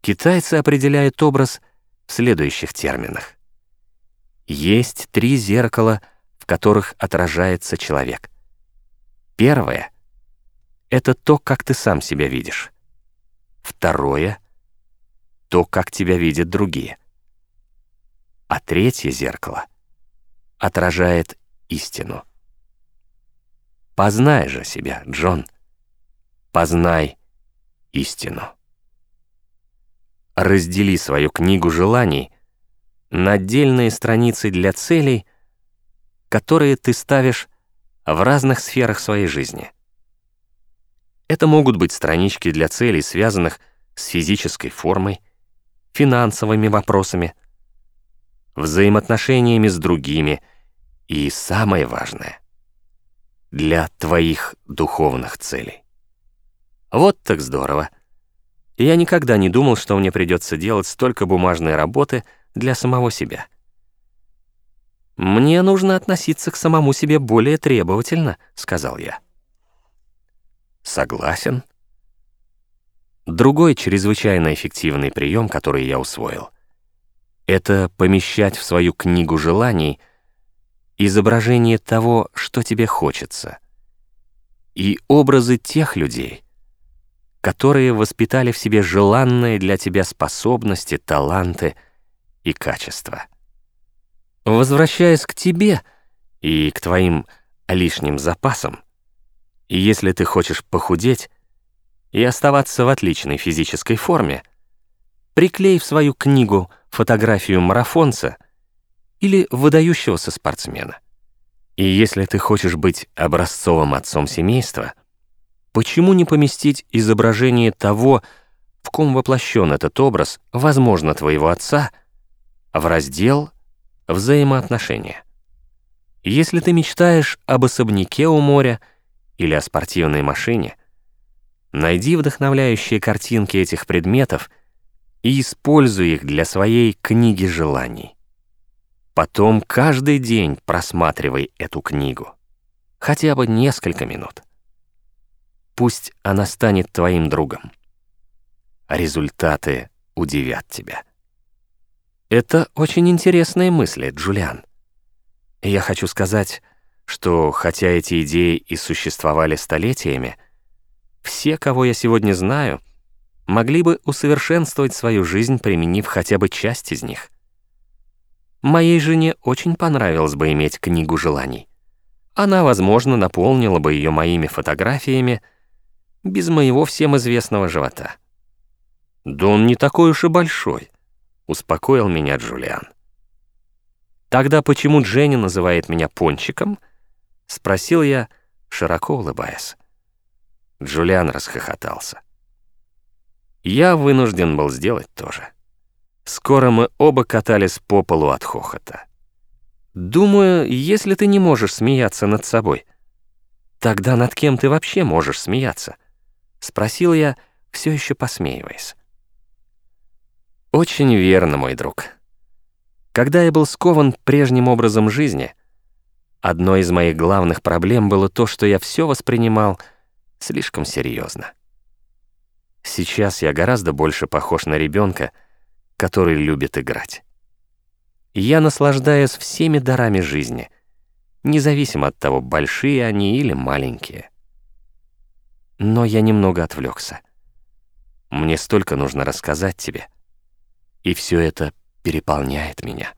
Китайцы определяют образ в следующих терминах. Есть три зеркала, в которых отражается человек. Первое — это то, как ты сам себя видишь. Второе — то, как тебя видят другие. А третье зеркало отражает истину. Познай же себя, Джон. Познай истину. Раздели свою книгу желаний на отдельные страницы для целей, которые ты ставишь в разных сферах своей жизни. Это могут быть странички для целей, связанных с физической формой, финансовыми вопросами, взаимоотношениями с другими и, самое важное, для твоих духовных целей. Вот так здорово. Я никогда не думал, что мне придется делать столько бумажной работы для самого себя. «Мне нужно относиться к самому себе более требовательно», — сказал я. «Согласен». Другой чрезвычайно эффективный прием, который я усвоил, это помещать в свою книгу желаний изображение того, что тебе хочется, и образы тех людей — которые воспитали в себе желанные для тебя способности, таланты и качества. Возвращаясь к тебе и к твоим лишним запасам, если ты хочешь похудеть и оставаться в отличной физической форме, приклей в свою книгу фотографию марафонца или выдающегося спортсмена. И если ты хочешь быть образцовым отцом семейства — Почему не поместить изображение того, в ком воплощен этот образ, возможно, твоего отца, в раздел «Взаимоотношения»? Если ты мечтаешь об особняке у моря или о спортивной машине, найди вдохновляющие картинки этих предметов и используй их для своей книги желаний. Потом каждый день просматривай эту книгу, хотя бы несколько минут. Пусть она станет твоим другом. Результаты удивят тебя. Это очень интересные мысли, Джулиан. я хочу сказать, что хотя эти идеи и существовали столетиями, все, кого я сегодня знаю, могли бы усовершенствовать свою жизнь, применив хотя бы часть из них. Моей жене очень понравилось бы иметь книгу желаний. Она, возможно, наполнила бы ее моими фотографиями, без моего всем известного живота. «Да он не такой уж и большой», — успокоил меня Джулиан. «Тогда почему Дженни называет меня пончиком?» — спросил я, широко улыбаясь. Джулиан расхохотался. Я вынужден был сделать то же. Скоро мы оба катались по полу от хохота. «Думаю, если ты не можешь смеяться над собой, тогда над кем ты вообще можешь смеяться?» — спросил я, все еще посмеиваясь. «Очень верно, мой друг. Когда я был скован прежним образом жизни, одной из моих главных проблем было то, что я все воспринимал слишком серьезно. Сейчас я гораздо больше похож на ребенка, который любит играть. Я наслаждаюсь всеми дарами жизни, независимо от того, большие они или маленькие. Но я немного отвлекся. Мне столько нужно рассказать тебе. И все это переполняет меня.